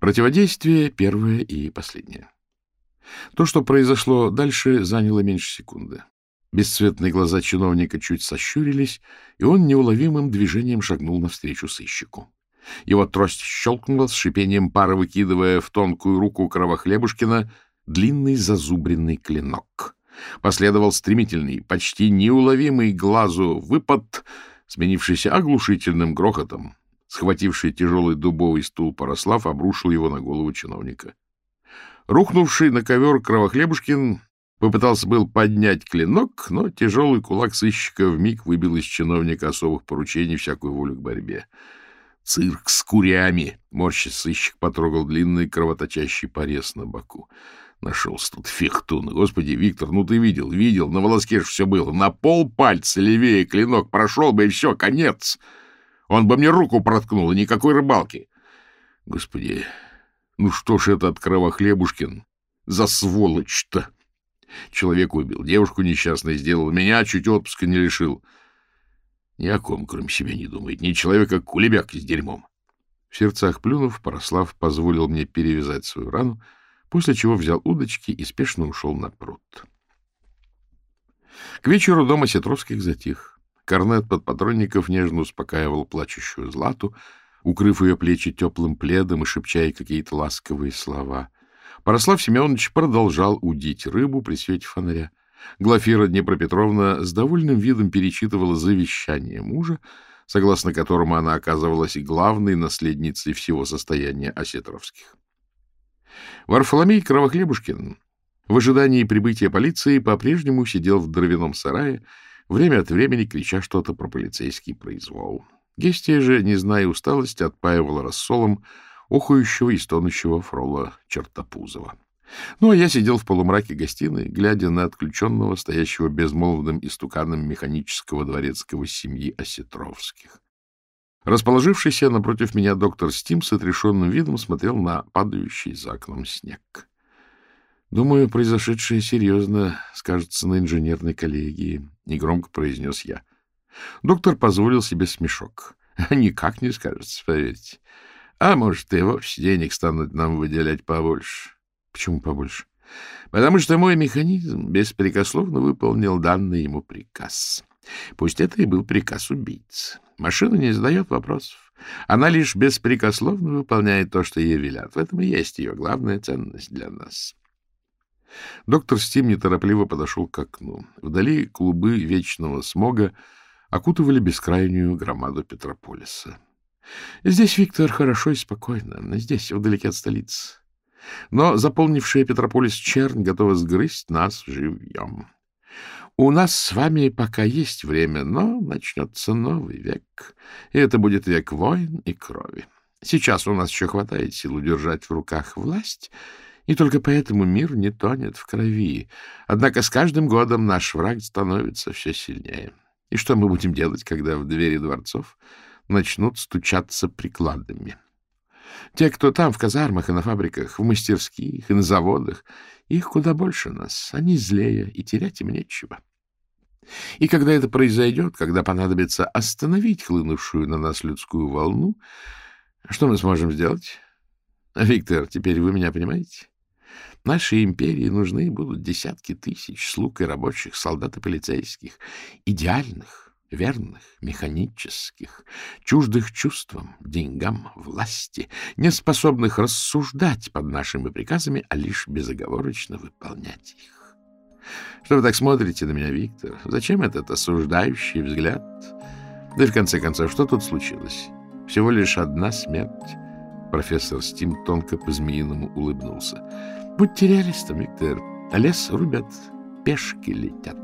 Противодействие первое и последнее. То, что произошло дальше, заняло меньше секунды. Бесцветные глаза чиновника чуть сощурились, и он неуловимым движением шагнул навстречу сыщику. Его трость щелкнула с шипением пара, выкидывая в тонкую руку Кровохлебушкина длинный зазубренный клинок. Последовал стремительный, почти неуловимый глазу выпад, сменившийся оглушительным грохотом. Схвативший тяжелый дубовый стул Порослав обрушил его на голову чиновника. Рухнувший на ковер Кровохлебушкин попытался было поднять клинок, но тяжелый кулак сыщика вмиг выбил из чиновника особых поручений всякую волю к борьбе. «Цирк с курями!» — морщась, сыщик потрогал длинный кровоточащий порез на боку. Нашелся тут фехтун. Господи, Виктор, ну ты видел, видел, на волоске же все было. На пол пальца левее клинок прошел бы, и все, конец. Он бы мне руку проткнул, и никакой рыбалки. Господи, ну что ж этот Кровохлебушкин за сволочь-то? Человек убил, девушку несчастной сделал, меня чуть отпуска не лишил. Ни о ком, кроме себя, не думает. Ни человека, кулебяк с дерьмом. В сердцах плюнув, Порослав позволил мне перевязать свою рану, после чего взял удочки и спешно ушел на пруд. К вечеру дома Сетровских затих. Корнет подпатронников нежно успокаивал плачущую Злату, укрыв ее плечи теплым пледом и шепча какие-то ласковые слова. Порослав Семенович продолжал удить рыбу при свете фонаря. Глафира Днепропетровна с довольным видом перечитывала завещание мужа, согласно которому она оказывалась главной наследницей всего состояния Осетровских. Варфоломей Кровохлебушкин в ожидании прибытия полиции по-прежнему сидел в дровяном сарае, время от времени крича что-то про полицейский произвол. Гестия же, не зная усталости, отпаивала рассолом ухающего и стонущего фрола Чертопузова. Ну, а я сидел в полумраке гостиной, глядя на отключенного, стоящего безмолвным истуканом механического дворецкого семьи Осетровских. Расположившийся напротив меня доктор Стим с отрешенным видом смотрел на падающий за окном снег. «Думаю, произошедшее серьезно скажется на инженерной коллегии», — негромко произнес я. Доктор позволил себе смешок. «Никак не скажется, поверьте. А может, и вовсе денег станут нам выделять побольше». «Почему побольше?» «Потому что мой механизм беспрекословно выполнил данный ему приказ». Пусть это и был приказ убийцы. Машина не задает вопросов. Она лишь беспрекословно выполняет то, что ей велят. В этом и есть ее главная ценность для нас. Доктор Стим неторопливо подошел к окну. Вдали клубы вечного смога окутывали бескрайнюю громаду Петрополиса. Здесь, Виктор, хорошо и спокойно. Здесь, вдалеке от столицы. Но заполнившая Петрополис чернь готова сгрызть нас живьем. У нас с вами пока есть время, но начнется новый век, и это будет век войн и крови. Сейчас у нас еще хватает сил удержать в руках власть, и только поэтому мир не тонет в крови. Однако с каждым годом наш враг становится все сильнее. И что мы будем делать, когда в двери дворцов начнут стучаться прикладами? Те, кто там, в казармах и на фабриках, в мастерских и на заводах, их куда больше нас. Они злее, и терять им нечего. И когда это произойдет, когда понадобится остановить хлынувшую на нас людскую волну, что мы сможем сделать? Виктор, теперь вы меня понимаете? Нашей империи нужны будут десятки тысяч слуг и рабочих, солдат и полицейских, идеальных, верных, механических, чуждых чувствам, деньгам, власти, не способных рассуждать под нашими приказами, а лишь безоговорочно выполнять их. Что вы так смотрите на меня, Виктор? Зачем этот осуждающий взгляд? Да и в конце концов, что тут случилось? Всего лишь одна смерть. Профессор Стим тонко по-змеиному улыбнулся. Будьте реалистом, Виктор. Лес рубят, пешки летят.